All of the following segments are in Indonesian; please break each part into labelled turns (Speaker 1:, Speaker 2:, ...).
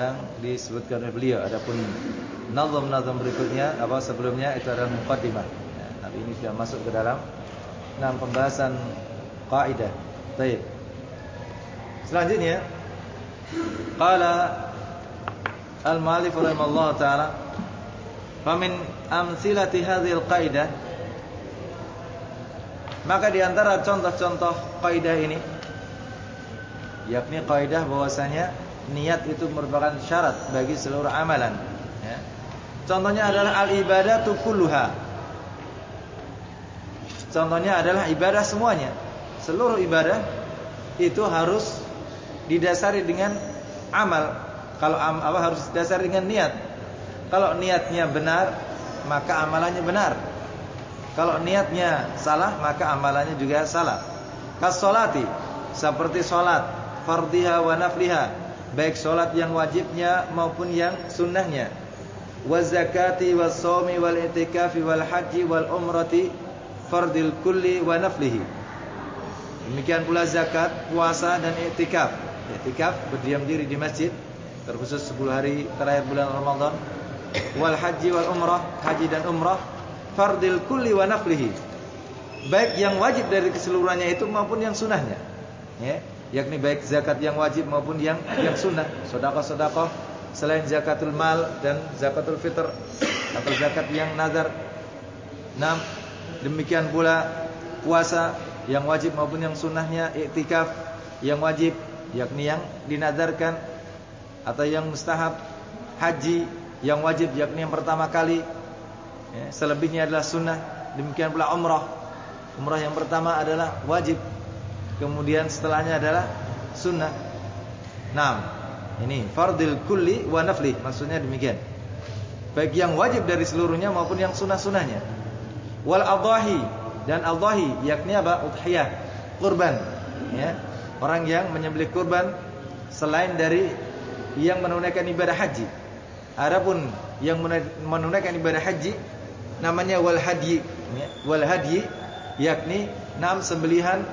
Speaker 1: yang disebutkan oleh beliau. Adapun nazam-nazam berikutnya apa sebelumnya itu adalah muqaddimah. Ya, tapi ini sudah masuk ke dalam enam pembahasan kaidah. Baik. Selanjutnya qala al-mu'allif rahimallahu taala famin amsilati hadhil qaidah maka di antara contoh-contoh kaidah ini yakni kaidah bahwasanya niat itu merupakan syarat bagi seluruh amalan. Ya. Contohnya adalah al ibadatu kulluha. Contohnya adalah ibadah semuanya. Seluruh ibadah itu harus didasari dengan amal. Kalau am, apa harus didasari dengan niat. Kalau niatnya benar, maka amalannya benar. Kalau niatnya salah, maka amalannya juga salah. Kasolati seperti solat, fardhiha wa nafliha baik solat yang wajibnya maupun yang sunnahnya. Wa zakati was shaumi wal i'tikafi wal haji wal umrati fardil kulli wa naflihi. Demikian pula zakat puasa dan i'tikaf. I'tikaf berdiam diri di masjid terkhusus 10 hari terakhir bulan Ramadan. Wal haji wal umrah haji dan umrah fardil kulli wa naflihi. Baik yang wajib dari keseluruhannya itu maupun yang sunnahnya. Ya yakni baik zakat yang wajib maupun yang yang sunnah, sedekah-sedekah selain zakatul mal dan zakatul fitr atau zakat yang nazar. Enam, demikian pula puasa yang wajib maupun yang sunnahnya, iktikaf yang wajib yakni yang dinazarkan atau yang mustahab, haji yang wajib yakni yang pertama kali. Ya, selebihnya adalah sunnah. Demikian pula umrah. Umrah yang pertama adalah wajib Kemudian setelahnya adalah sunnah. Nah, ini fardil kulli wa nafli maksudnya demikian. Baik yang wajib dari seluruhnya maupun yang sunnah-sunnahnya. Wal adahi dan adahi yakni apa? Udhiyah, kurban. Ya. Orang yang menyembelih kurban selain dari yang menunaikan ibadah haji. Adapun yang menunaikan ibadah haji namanya wal hadyi, ya. Wal hadyi yakni enam sembelihan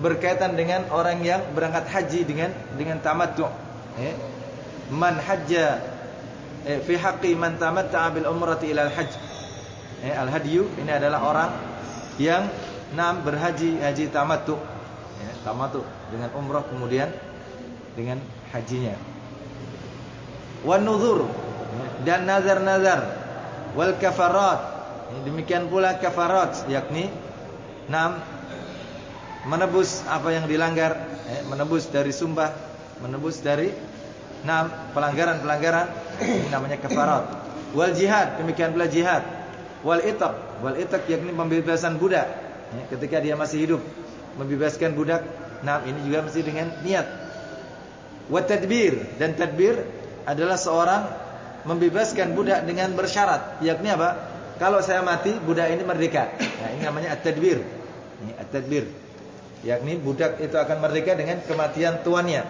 Speaker 1: berkaitan dengan orang yang berangkat haji dengan dengan tamattu. Eh? Man hajja eh, fi haqqi man tamatta'a bil umrati ila al hajj. Eh, al hadyu ini adalah orang yang enam berhaji haji tamattu. Eh, tamattu dengan umrah kemudian dengan hajinya. Wan nuzur eh, dan nazar-nazar wal kafarat. Eh, demikian pula kafarat yakni enam menebus apa yang dilanggar, eh, menebus dari sumpah, menebus dari enam pelanggaran-pelanggaran ini namanya kafarat. Wal jihad, demikian pula jihad. Wal itaq, wal itaq yakni pembebasan budak eh, ketika dia masih hidup, membebaskan budak. Nah, ini juga mesti dengan niat. Wa tadbir dan tadbir adalah seorang membebaskan budak dengan bersyarat, yakni apa? Kalau saya mati, budak ini merdeka. Nah, ini namanya at-tadbir. Ini at-tadbir yakni budak itu akan merdeka dengan kematian tuannya.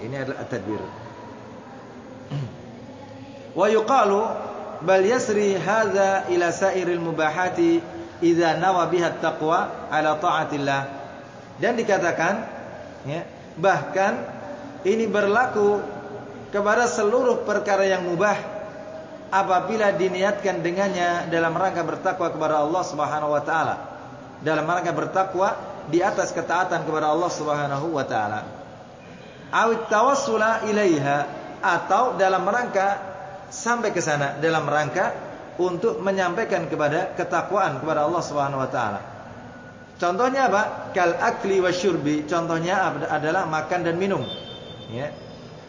Speaker 1: Ini adalah at-tadbir. Wa yuqalu bal yasri hadza ila sairil mubahati idza nawa biha taqwa ala taatillah. Dan dikatakan ya, bahkan ini berlaku kepada seluruh perkara yang mubah apabila diniatkan dengannya dalam rangka bertakwa kepada Allah Subhanahu wa taala. Dalam rangka bertakwa di atas ketaatan kepada Allah Subhanahu wa taala. Awit tawassula ilaiha atau dalam rangka sampai ke sana dalam rangka untuk menyampaikan kepada ketakwaan kepada Allah Subhanahu wa taala. Contohnya apa? Kal akli wasyurbi. Contohnya adalah makan dan minum. Ya.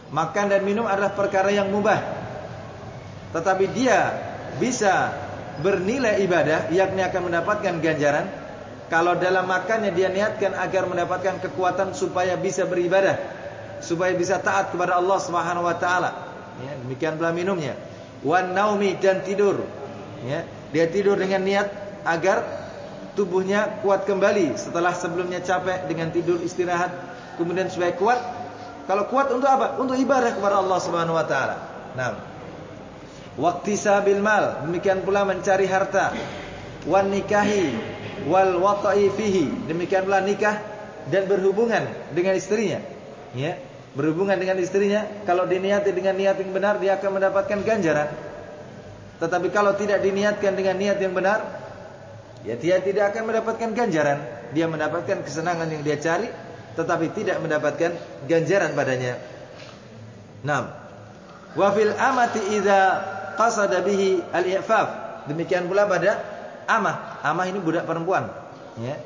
Speaker 1: Makan dan minum adalah perkara yang mubah. Tetapi dia bisa bernilai ibadah yakni akan mendapatkan ganjaran kalau dalam makannya dia niatkan agar mendapatkan kekuatan supaya bisa beribadah, supaya bisa taat kepada Allah Subhanahu wa taala. Ya, demikian pula minumnya. Wan naumi dan tidur. Ya, dia tidur dengan niat agar tubuhnya kuat kembali setelah sebelumnya capek dengan tidur istirahat, kemudian supaya kuat. Kalau kuat untuk apa? Untuk ibadah kepada Allah Subhanahu wa taala. Nah, waktu sabil mal, demikian pula mencari harta. Wan nikahi wal wata'i fihi. Demikian pula nikah dan berhubungan dengan istrinya. Ya. berhubungan dengan istrinya, kalau diniati dengan niat yang benar dia akan mendapatkan ganjaran. Tetapi kalau tidak diniatkan dengan niat yang benar, ya dia tidak akan mendapatkan ganjaran. Dia mendapatkan kesenangan yang dia cari, tetapi tidak mendapatkan ganjaran padanya. Naam. Wa fil amati idza qasada bihi al-i'faf. Demikian pula pada amah. Amah ini budak perempuan, ya.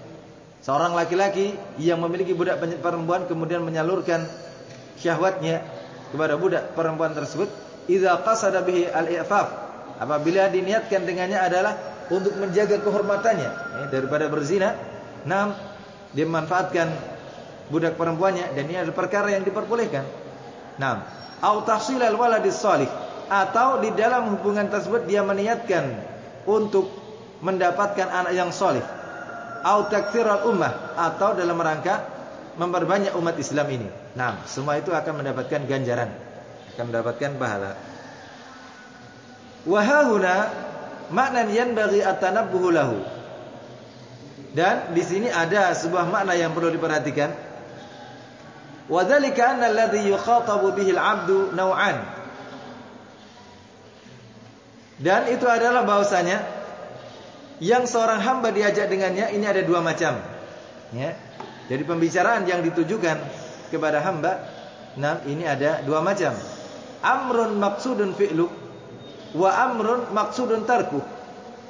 Speaker 1: Seorang laki-laki yang memiliki budak perempuan kemudian menyalurkan syahwatnya kepada budak perempuan tersebut idza qasada bihi al-i'faf. Apabila diniatkan dengannya adalah untuk menjaga kehormatannya ya, daripada berzina nam dia memanfaatkan budak perempuannya dan ini adalah perkara yang diperbolehkan. Nam. Au tahsil al-waladis salih atau di dalam hubungan tersebut dia meniatkan untuk mendapatkan anak yang soleh au taktsiral ummah atau dalam rangka memperbanyak umat Islam ini. Nah, semua itu akan mendapatkan ganjaran, akan mendapatkan pahala. Wahahuna makna yanbaghi at-tanabbuhu lahu. Dan di sini ada sebuah makna yang perlu diperhatikan. Wadzalika anna alladhi yukhatabu bihi al-'abdu naw'an. Dan itu adalah bahwasanya yang seorang hamba diajak dengannya ini ada dua macam. Ya. Jadi pembicaraan yang ditujukan kepada hamba, nah ini ada dua macam. Amrun maksudun fi'lu wa amrun maksudun tarku.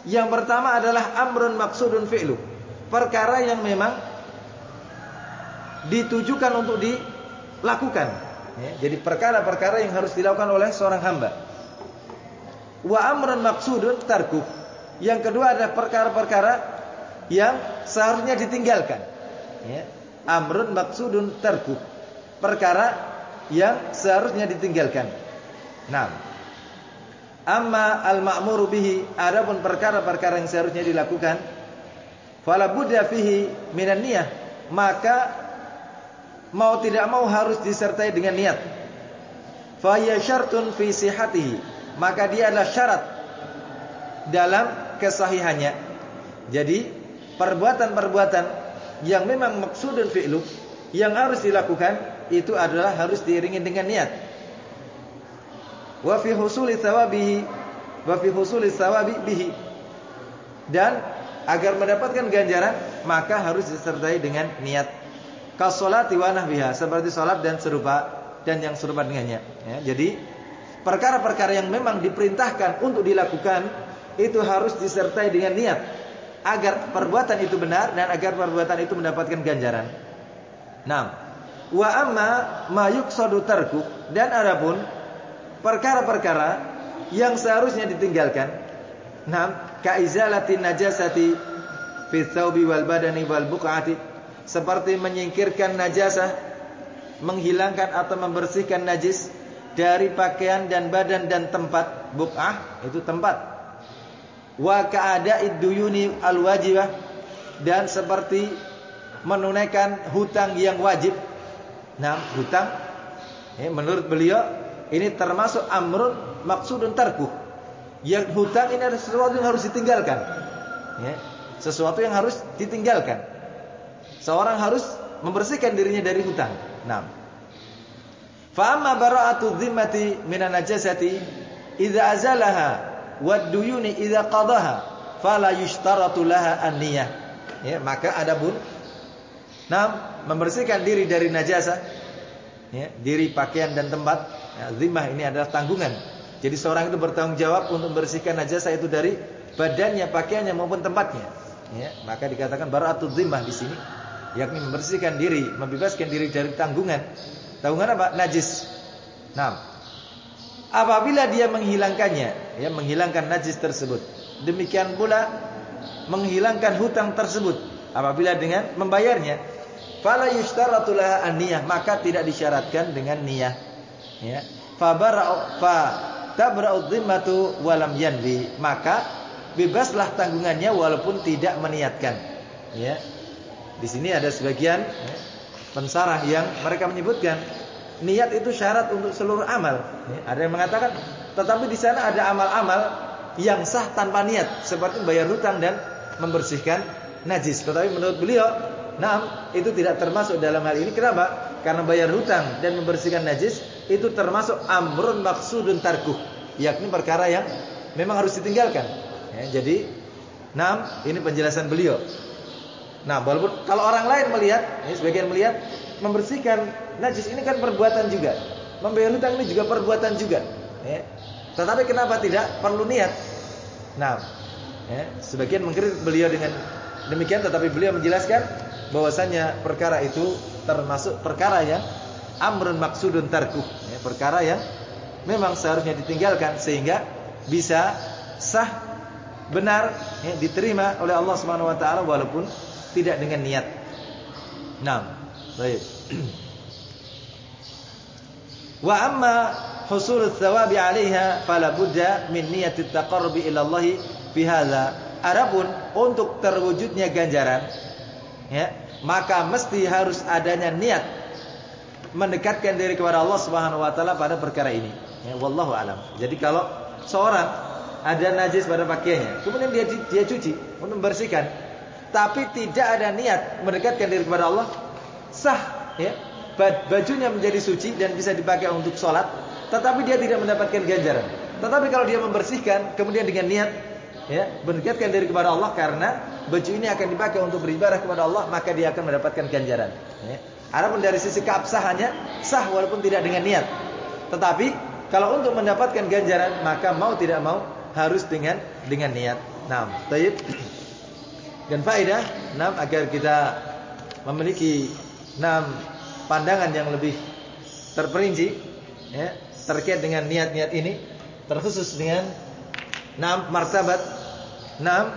Speaker 1: Yang pertama adalah amrun maksudun fi'lu. Perkara yang memang ditujukan untuk dilakukan. Ya, jadi perkara-perkara yang harus dilakukan oleh seorang hamba. Wa amrun maksudun tarku. Yang kedua adalah perkara-perkara yang seharusnya ditinggalkan. Ya, amrun maksudun terku perkara yang seharusnya ditinggalkan. Nah amma al ma'muru bihi adapun perkara-perkara yang seharusnya dilakukan fala budda fihi minan niyah maka mau tidak mau harus disertai dengan niat. Fa syartun fi sihatihi maka dia adalah syarat dalam kesahihannya jadi perbuatan-perbuatan yang memang maksudun fi'lu yang harus dilakukan itu adalah harus diiringi dengan niat. Wa fi husuli thawabihi wa fi husuli thawabi bihi. Dan agar mendapatkan ganjaran maka harus disertai dengan niat. Kasolati wa nahbiha seperti salat dan serupa dan yang serupa dengannya ya, jadi perkara-perkara yang memang diperintahkan untuk dilakukan itu harus disertai dengan niat. Agar perbuatan itu benar dan agar perbuatan itu mendapatkan ganjaran. Nah, wa amma ma yuqsadu tarku. Dan adapun perkara-perkara yang seharusnya ditinggalkan. Nah, kaizalatin najasati fi wal badani wal buqati. Seperti menyingkirkan najasah, menghilangkan atau membersihkan najis dari pakaian dan badan dan tempat buqah itu tempat wa ka'ada'id duyuni al-wajibah dan seperti menunaikan hutang yang wajib. Nah, hutang ya, menurut beliau ini termasuk amrun maksudun tarku. Yang hutang ini adalah sesuatu yang harus ditinggalkan. Ya, sesuatu yang harus ditinggalkan. Seorang harus membersihkan dirinya dari hutang. Nah, fa amma bara'atu dhimmati minan najasati idza azalaha wad duyuni idza qadaha fala yushtaratu laha an-niyah. Ya, maka adapun Nah, membersihkan diri dari najasa ya, diri pakaian dan tempat. Ya, zimmah ini adalah tanggungan. Jadi seorang itu bertanggung jawab untuk membersihkan najasa itu dari badannya, pakaiannya maupun tempatnya. Ya, maka dikatakan bara'atul zimmah di sini yakni membersihkan diri, membebaskan diri dari tanggungan. Tanggungan apa? Najis. Nah, apabila dia menghilangkannya, ya menghilangkan najis tersebut. Demikian pula menghilangkan hutang tersebut apabila dengan membayarnya. Fala yushtaratu laha an-niyah, maka tidak disyaratkan dengan niyah. Ya. Fa fa tabra'u dhimmatu wa lam yanwi, maka bebaslah tanggungannya walaupun tidak meniatkan. Ya. Di sini ada sebagian ya, pensarah yang mereka menyebutkan niat itu syarat untuk seluruh amal. Ada yang mengatakan, tetapi di sana ada amal-amal yang sah tanpa niat, seperti membayar hutang dan membersihkan najis. Tetapi menurut beliau, nah itu tidak termasuk dalam hal ini. Kenapa? karena bayar hutang dan membersihkan najis itu termasuk amrun maksudun tarkuh, yakni perkara yang memang harus ditinggalkan. Ya, jadi, enam ini penjelasan beliau. Nah, walaupun kalau orang lain melihat, ya, sebagian melihat membersihkan najis ini kan perbuatan juga. Membayar hutang ini juga perbuatan juga. Ya. Tetapi kenapa tidak perlu niat? Nah, ya, sebagian mengkritik beliau dengan demikian, tetapi beliau menjelaskan bahwasanya perkara itu termasuk perkara yang amrun maksudun tarkuh, ya, perkara yang memang seharusnya ditinggalkan sehingga bisa sah benar ya, diterima oleh Allah Subhanahu wa taala walaupun tidak dengan niat. Nah, baik. Wa amma husul thawabi 'alaiha fala budda min niyati taqarrubi ila Allah fi hadza. Adapun untuk terwujudnya ganjaran ya, maka mesti harus adanya niat mendekatkan diri kepada Allah Subhanahu wa taala pada perkara ini. Ya, wallahu alam. Jadi kalau seorang ada najis pada pakaiannya, kemudian dia dia cuci untuk membersihkan, tapi tidak ada niat mendekatkan diri kepada Allah, sah ya. Bajunya menjadi suci dan bisa dipakai untuk sholat, tetapi dia tidak mendapatkan ganjaran. Tetapi kalau dia membersihkan, kemudian dengan niat ya, mendekatkan diri kepada Allah karena baju ini akan dipakai untuk beribadah kepada Allah, maka dia akan mendapatkan ganjaran. Ya. Adapun dari sisi keabsahannya sah walaupun tidak dengan niat. Tetapi kalau untuk mendapatkan ganjaran, maka mau tidak mau harus dengan dengan niat. Nah, taib. Dan faedah enam agar kita memiliki enam pandangan yang lebih terperinci ya, terkait dengan niat-niat ini terkhusus dengan enam martabat enam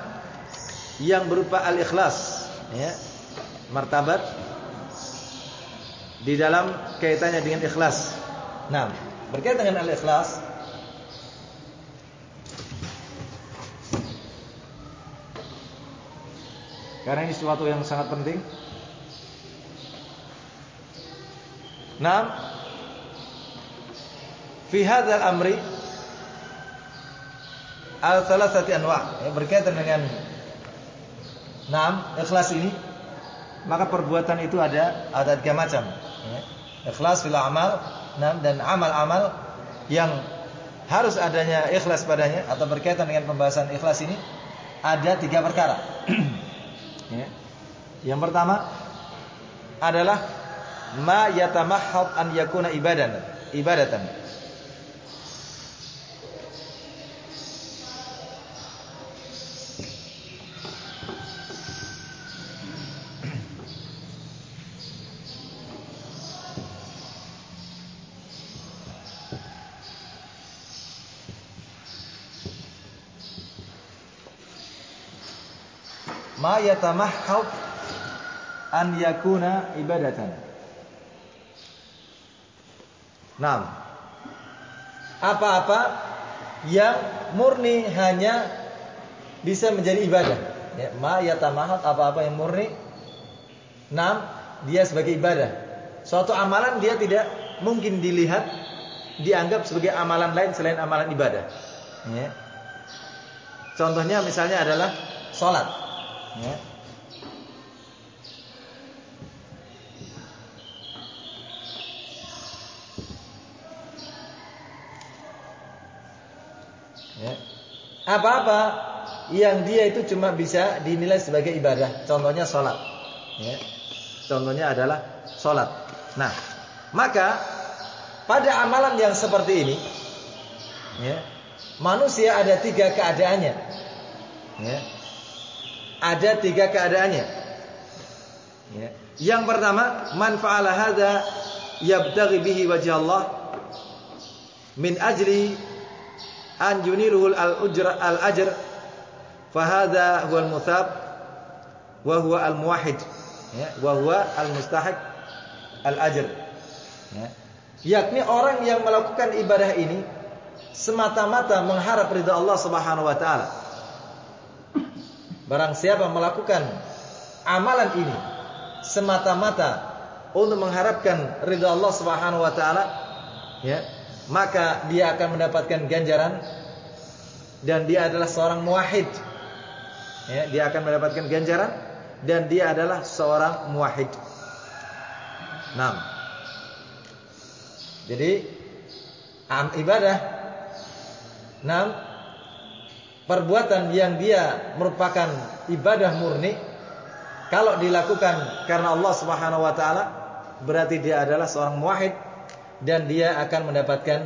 Speaker 1: yang berupa al-ikhlas ya. Martabat di dalam kaitannya dengan ikhlas. Nah, berkaitan dengan al-ikhlas Karena ini sesuatu yang sangat penting. Nah, fi hadzal amri al thalathati anwa' ya, berkaitan dengan Naam, ikhlas ini maka perbuatan itu ada ada tiga macam ya. Ikhlas fil amal naam, dan amal-amal yang harus adanya ikhlas padanya atau berkaitan dengan pembahasan ikhlas ini ada tiga perkara. Ya. Yang pertama adalah ma yatamahhad an yakuna ibadan, ibadatan. ma yatamahhab an yakuna ibadatan. Naam. Apa-apa yang murni hanya bisa menjadi ibadah. Ya, ma yatamahhab apa-apa yang murni Naam, dia sebagai ibadah. Suatu amalan dia tidak mungkin dilihat dianggap sebagai amalan lain selain amalan ibadah. Ya. Contohnya misalnya adalah sholat. Ya. Apa-apa yang dia itu cuma bisa dinilai sebagai ibadah. Contohnya sholat. Ya. Contohnya adalah sholat. Nah, maka pada amalan yang seperti ini, ya, manusia ada tiga keadaannya. Ya. Ada tiga keadaannya. Ya. Yang pertama, man fa'ala hadza yabtaghi bihi wajh Allah min ajli an yuniluhu al-ujra al-ajr fa hadza huwa al-muthab wa huwa al-muwahhid ya wa huwa al-mustahiq al-ajr ya. Yakni orang yang melakukan ibadah ini semata-mata mengharap ridha Allah Subhanahu wa taala. Barang siapa melakukan amalan ini semata-mata untuk mengharapkan ridha Allah Subhanahu wa taala, ya, maka dia akan mendapatkan ganjaran dan dia adalah seorang muwahhid. Ya, dia akan mendapatkan ganjaran dan dia adalah seorang muwahhid. Nah, Jadi ibadah enam perbuatan yang dia merupakan ibadah murni kalau dilakukan karena Allah Subhanahu wa taala berarti dia adalah seorang muwahhid dan dia akan mendapatkan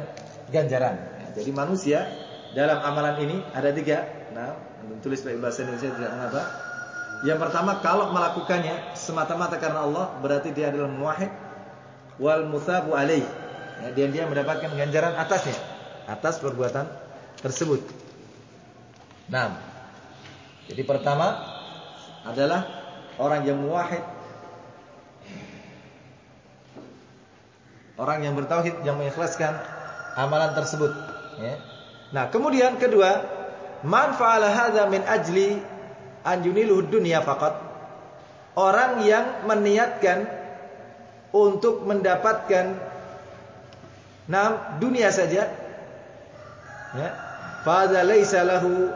Speaker 1: ganjaran. Jadi manusia dalam amalan ini ada tiga. Nah, tulis pakai bahasa Indonesia tidak mengapa. Yang pertama kalau melakukannya semata-mata karena Allah berarti dia adalah muwahhid wal musabu alaih. Ya, dan dia mendapatkan ganjaran atasnya atas perbuatan tersebut. Nah, jadi pertama adalah orang yang muwahhid Orang yang bertauhid yang mengikhlaskan amalan tersebut, ya. Nah, kemudian kedua, man fa'ala hadza min ajli an yuniluhu dunya. Orang yang meniatkan untuk mendapatkan nam dunia saja. Ya. Fa laisa lahu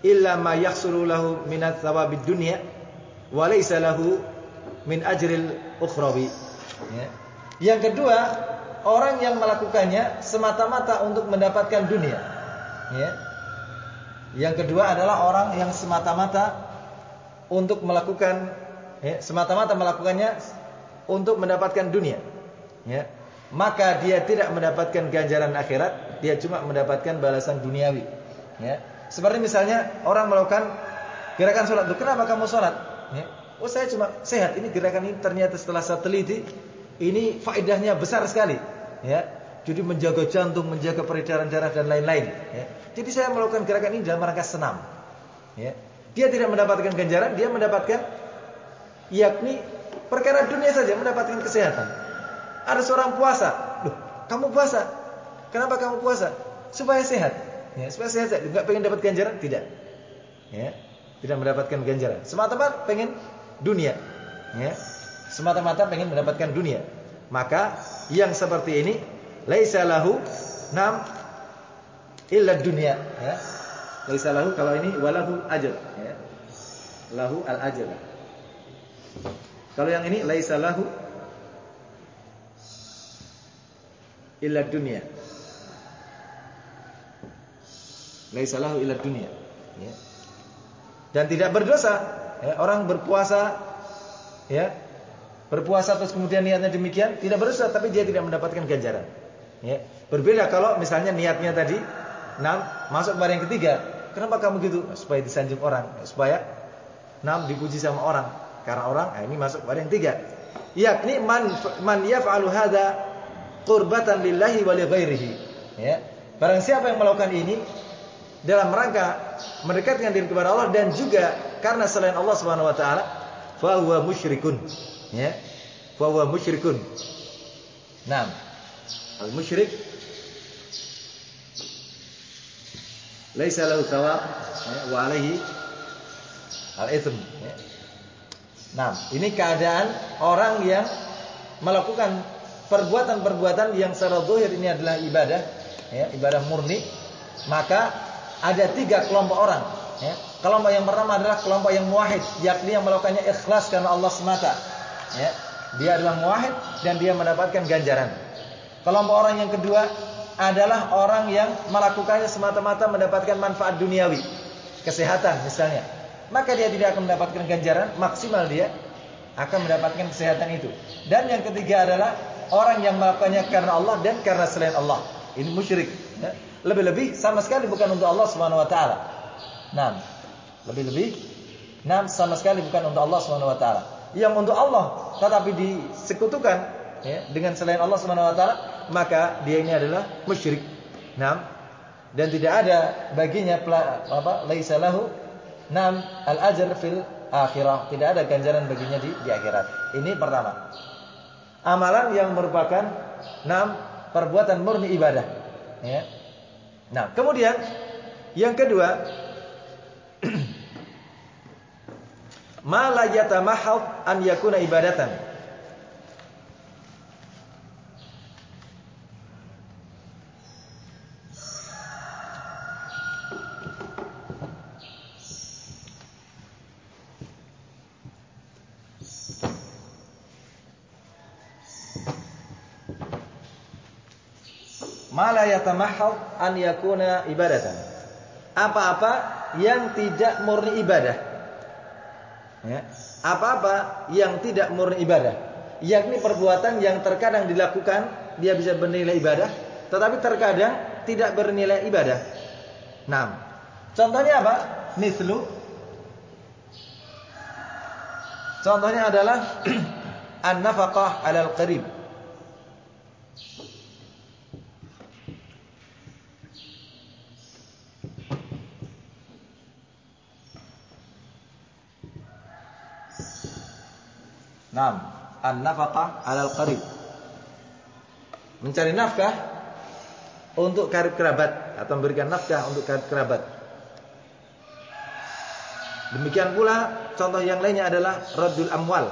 Speaker 1: illa ma yahsulu lahu min thawabid dunya wa lahu min ajril ukhrawi. Ya. Yang kedua, orang yang melakukannya semata-mata untuk mendapatkan dunia. Ya. Yang kedua adalah orang yang semata-mata untuk melakukan ya, semata-mata melakukannya untuk mendapatkan dunia. Ya. Maka dia tidak mendapatkan ganjaran akhirat, dia cuma mendapatkan balasan duniawi. Ya. Seperti misalnya orang melakukan gerakan sholat, kenapa kamu sholat? Ya. Oh saya cuma sehat. Ini gerakan ini ternyata setelah saya teliti ini faedahnya besar sekali, ya. Jadi menjaga jantung, menjaga peredaran darah dan lain-lain, ya. Jadi saya melakukan gerakan ini dalam rangka senam. Ya. Dia tidak mendapatkan ganjaran, dia mendapatkan yakni perkara dunia saja mendapatkan kesehatan. Ada seorang puasa, loh, kamu puasa. Kenapa kamu puasa? Supaya sehat. Ya, supaya sehat. Enggak pengen dapat ganjaran? Tidak. Ya. Tidak mendapatkan ganjaran. Semata-mata pengen dunia. Ya semata-mata pengen mendapatkan dunia. Maka yang seperti ini laisa lahu nam illa dunia ya. Laisa lahu kalau ini walahu ajr ya. Lahu al ajr. Kalau yang ini laisa lahu illa dunia. Laisa lahu illa dunia ya. Dan tidak berdosa ya. orang berpuasa ya berpuasa terus kemudian niatnya demikian tidak berdosa tapi dia tidak mendapatkan ganjaran. Ya. Berbeda kalau misalnya niatnya tadi enam masuk pada yang ketiga. Kenapa kamu gitu? Supaya disanjung orang, supaya enam dipuji sama orang. Karena orang nah ini masuk pada yang tiga. Yakni man man yaf'alu hadza qurbatan lillahi wa li ghairihi. Ya. Barang siapa yang melakukan ini dalam rangka mendekatkan diri kepada Allah dan juga karena selain Allah Subhanahu wa taala, fa huwa musyrikun ya fa huwa musyrikun Naam al musyrik laisa lahu thawab ya, wa alaihi al itsm ya. Nah, ini keadaan orang yang melakukan perbuatan-perbuatan yang secara zahir ini adalah ibadah, ya, ibadah murni, maka ada tiga kelompok orang. Ya. Kelompok yang pertama adalah kelompok yang muahid, yakni yang melakukannya ikhlas karena Allah semata ya, dia adalah muwahhid dan dia mendapatkan ganjaran. Kelompok orang yang kedua adalah orang yang melakukannya semata-mata mendapatkan manfaat duniawi, kesehatan misalnya. Maka dia tidak akan mendapatkan ganjaran, maksimal dia akan mendapatkan kesehatan itu. Dan yang ketiga adalah orang yang melakukannya karena Allah dan karena selain Allah. Ini musyrik. Ya. Lebih-lebih sama sekali bukan untuk Allah Subhanahu wa taala. Nah, lebih-lebih nah sama sekali bukan untuk Allah Subhanahu wa taala yang untuk Allah tetapi disekutukan ya, dengan selain Allah Subhanahu wa taala, maka dia ini adalah musyrik. Naam. Dan tidak ada baginya apa laisa lahu nam al ajr fil akhirah. Tidak ada ganjaran baginya di, di akhirat. Ini pertama. Amalan yang merupakan nam perbuatan murni ibadah. Ya. Nah, kemudian yang kedua ma la yatamahhad an yakuna ibadatan mala yatamahhal an yakuna ibadatan. Apa-apa yang tidak murni ibadah. Ya. Apa-apa yang tidak murni ibadah, yakni perbuatan yang terkadang dilakukan dia bisa bernilai ibadah, tetapi terkadang tidak bernilai ibadah. Nah, contohnya apa? Mislu Contohnya adalah an-nafaqah 'alal qarib. Naam, an-nafaqah 'alal qarib. Mencari nafkah untuk karib kerabat atau memberikan nafkah untuk karib kerabat. Demikian pula contoh yang lainnya adalah radul amwal.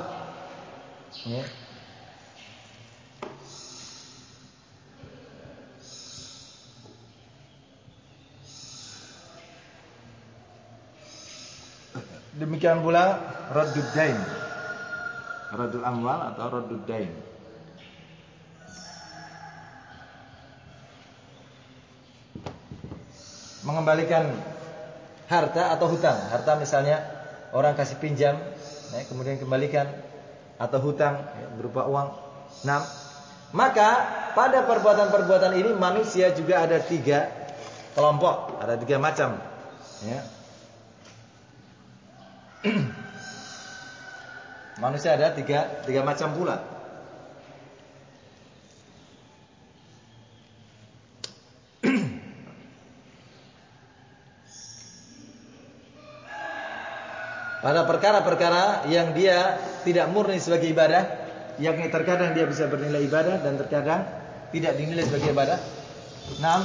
Speaker 1: Ya. Demikian pula radud dain. Radul amwal atau radud dain. Mengembalikan harta atau hutang. Harta misalnya orang kasih pinjam, ya, kemudian kembalikan atau hutang ya, berupa uang. Nah, maka pada perbuatan-perbuatan ini manusia juga ada tiga kelompok, ada tiga macam. Ya. Manusia ada tiga tiga macam pula. Pada perkara-perkara yang dia tidak murni sebagai ibadah, yakni terkadang dia bisa bernilai ibadah dan terkadang tidak dinilai sebagai ibadah. Nah,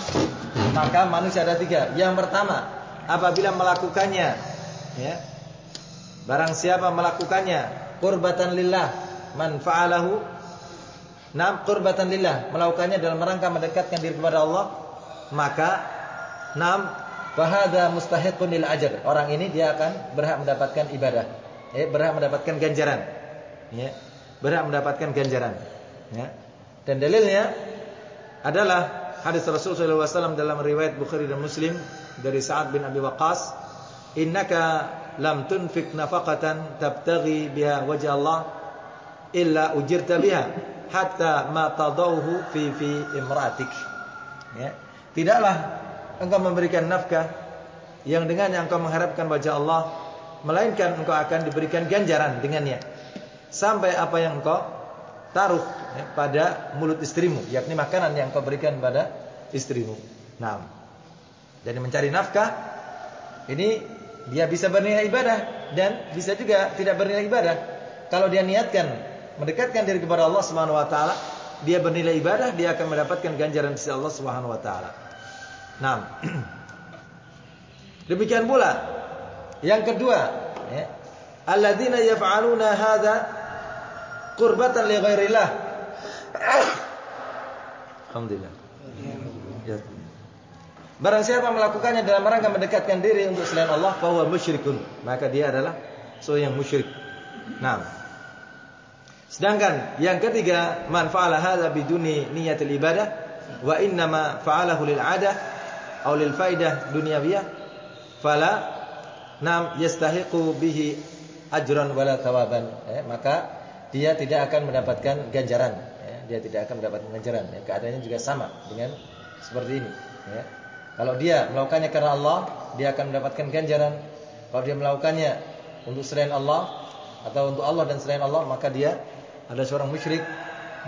Speaker 1: maka manusia ada tiga. Yang pertama, apabila melakukannya, ya, barang siapa melakukannya, kurbatan lillah, manfaalahu, nam kurbatan lillah, melakukannya dalam rangka mendekatkan diri kepada Allah, maka nam Fahada mustahiqun lil ajr. Orang ini dia akan berhak mendapatkan ibadah. Ya, berhak mendapatkan ganjaran. Ya, berhak mendapatkan ganjaran. Ya. Dan dalilnya adalah hadis Rasulullah SAW dalam riwayat Bukhari dan Muslim dari Sa'ad bin Abi Waqqas, "Innaka lam tunfik nafaqatan tabtaghi biha wajah Allah illa ujirta biha hatta ma tadawhu fi fi imratik." Ya. Tidaklah engkau memberikan nafkah yang dengannya engkau mengharapkan wajah Allah, melainkan engkau akan diberikan ganjaran dengannya. Sampai apa yang engkau taruh ya, pada mulut istrimu, yakni makanan yang engkau berikan pada istrimu. Nah, jadi mencari nafkah ini dia bisa bernilai ibadah dan bisa juga tidak bernilai ibadah. Kalau dia niatkan mendekatkan diri kepada Allah Subhanahu wa taala, dia bernilai ibadah, dia akan mendapatkan ganjaran dari Allah Subhanahu wa taala. Nah, demikian pula yang kedua, ya, alladzina yaf'aluna hadza qurbatan li ghairillah. Alhamdulillah. Ya. Barang siapa melakukannya dalam rangka mendekatkan diri untuk selain Allah, bahwa musyrikun. Maka dia adalah seorang yang musyrik. Nah. Sedangkan yang ketiga, man fa'ala hadza biduni niyatil ibadah wa innama fa'alahu lil 'adah aw lil faidah dunyawiyah fala nam yastahiqu bihi ajran wala thawaban eh, maka dia tidak akan mendapatkan ganjaran ya, dia tidak akan mendapatkan ganjaran ya, keadaannya juga sama dengan seperti ini ya. Kalau dia melakukannya karena Allah dia akan mendapatkan ganjaran kalau dia melakukannya untuk selain Allah atau untuk Allah dan selain Allah maka dia adalah seorang musyrik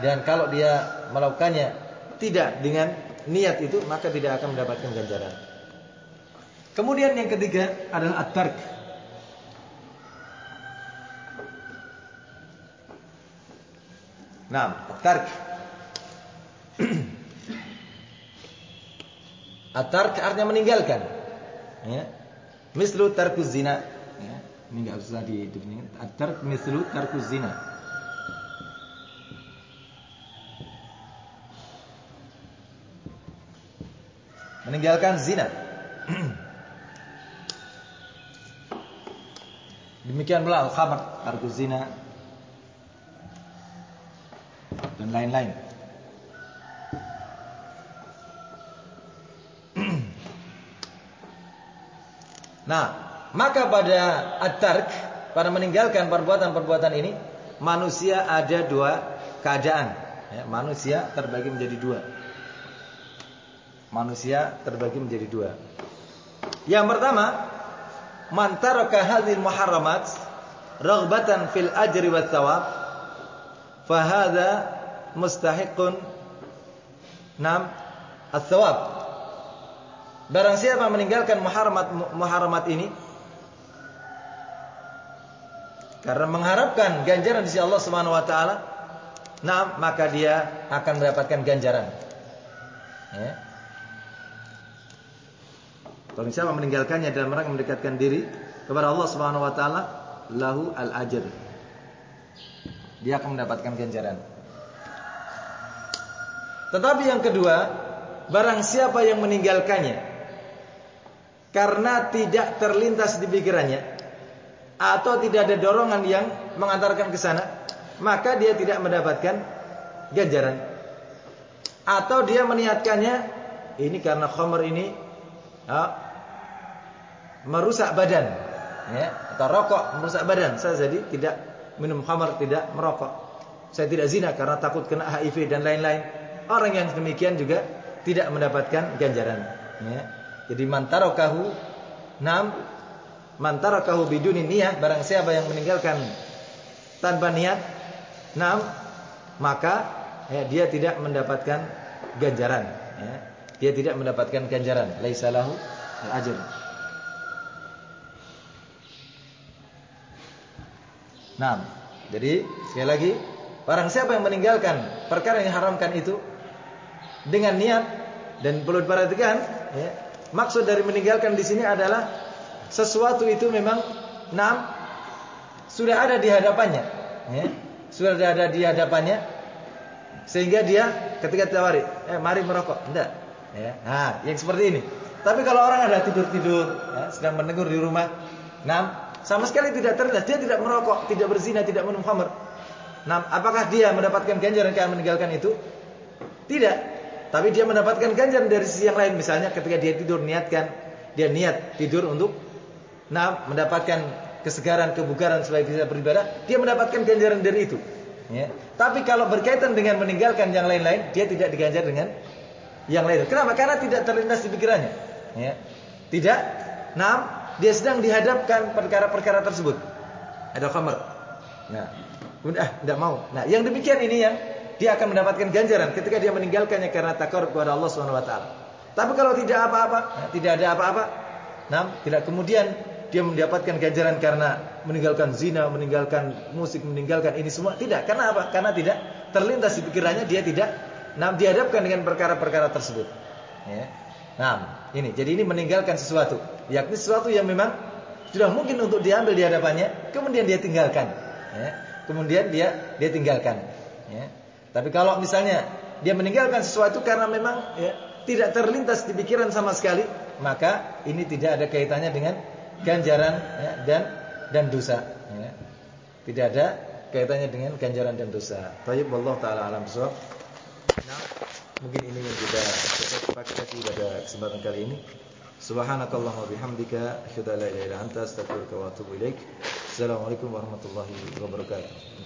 Speaker 1: dan kalau dia melakukannya tidak dengan niat itu maka tidak akan mendapatkan ganjaran. Kemudian yang ketiga adalah at-tark. Nah, at-tark. At-tark artinya meninggalkan. Ya. Mislu tarkuz zina. Ya. Ini enggak usah di At-tark mislu tarkuz zina. meninggalkan zina. Demikian pula al-khamr, tarku zina dan lain-lain. Nah, maka pada at-tark, pada meninggalkan perbuatan-perbuatan ini, manusia ada dua keadaan. Ya, manusia terbagi menjadi dua. Manusia terbagi menjadi dua. Yang pertama, man taraka hadhil muharramat raghbatan fil ajri wat thawab fa hadha mustahiqun nam ats-thawab. Barang siapa meninggalkan muharramat muharramat ini karena mengharapkan ganjaran di sisi Allah Subhanahu wa taala, nah maka dia akan mendapatkan ganjaran. Ya. Kalau siapa meninggalkannya dalam rangka mendekatkan diri kepada Allah Subhanahu wa taala, lahu al-ajr. Dia akan mendapatkan ganjaran. Tetapi yang kedua, barang siapa yang meninggalkannya karena tidak terlintas di pikirannya. Atau tidak ada dorongan yang mengantarkan ke sana, maka dia tidak mendapatkan ganjaran. Atau dia meniatkannya ini karena khamr ini ya, merusak badan. Ya atau rokok merusak badan. Saya jadi tidak minum khamar tidak merokok. Saya tidak zina karena takut kena HIV dan lain-lain. Orang yang demikian juga tidak mendapatkan ganjaran. Ya jadi mantarokahu nam mantarokahu biduni niat barang siapa yang meninggalkan tanpa niat nam maka ya, dia tidak mendapatkan ganjaran ya. dia tidak mendapatkan ganjaran. Laisalahu al-ajr. Nah, jadi sekali lagi, barang siapa yang meninggalkan perkara yang diharamkan itu dengan niat dan perlu diperhatikan, ya, maksud dari meninggalkan di sini adalah sesuatu itu memang enam sudah ada di hadapannya, ya, sudah ada di hadapannya, sehingga dia ketika ditawari, eh, mari merokok, tidak, ya, nah, yang seperti ini. Tapi kalau orang ada tidur tidur, ya, sedang menegur di rumah, enam sama sekali tidak terlintas. Dia tidak merokok, tidak berzina, tidak minum khamr. Nah, apakah dia mendapatkan ganjaran karena meninggalkan itu? Tidak. Tapi dia mendapatkan ganjaran dari sisi yang lain. Misalnya ketika dia tidur niatkan, dia niat tidur untuk nah, mendapatkan kesegaran, kebugaran supaya bisa beribadah, dia mendapatkan ganjaran dari itu. Ya. Tapi kalau berkaitan dengan meninggalkan yang lain-lain, dia tidak diganjar dengan yang lain. Kenapa? Karena tidak terlintas di pikirannya. Ya. Tidak. Nah, dia sedang dihadapkan perkara-perkara tersebut. Ada khamr. Nah, kemudian ah, tidak mau. Nah, yang demikian ini yang dia akan mendapatkan ganjaran ketika dia meninggalkannya karena takar kepada Allah Subhanahu wa taala. Tapi kalau tidak apa-apa, tidak ada apa-apa, nah, tidak kemudian dia mendapatkan ganjaran karena meninggalkan zina, meninggalkan musik, meninggalkan ini semua. Tidak, karena apa? Karena tidak terlintas di pikirannya dia tidak nah, dihadapkan dengan perkara-perkara tersebut. Ya. Nah, ini. Jadi ini meninggalkan sesuatu, yakni sesuatu yang memang sudah mungkin untuk diambil di hadapannya, kemudian dia tinggalkan. Ya. Kemudian dia dia tinggalkan. Ya. Tapi kalau misalnya dia meninggalkan sesuatu karena memang ya, tidak terlintas di pikiran sama sekali, maka ini tidak ada kaitannya dengan ganjaran ya, dan dan dosa. Ya. Tidak ada kaitannya dengan ganjaran dan dosa. Tayyib Allah taala alam Nah. Mungkin ini yang kita sepakati pada kesempatan kali ini. Subhanakallahumma bihamdika asyhadu an la ilaha illa anta astaghfiruka wa atubu ilaik. Assalamualaikum warahmatullahi wabarakatuh.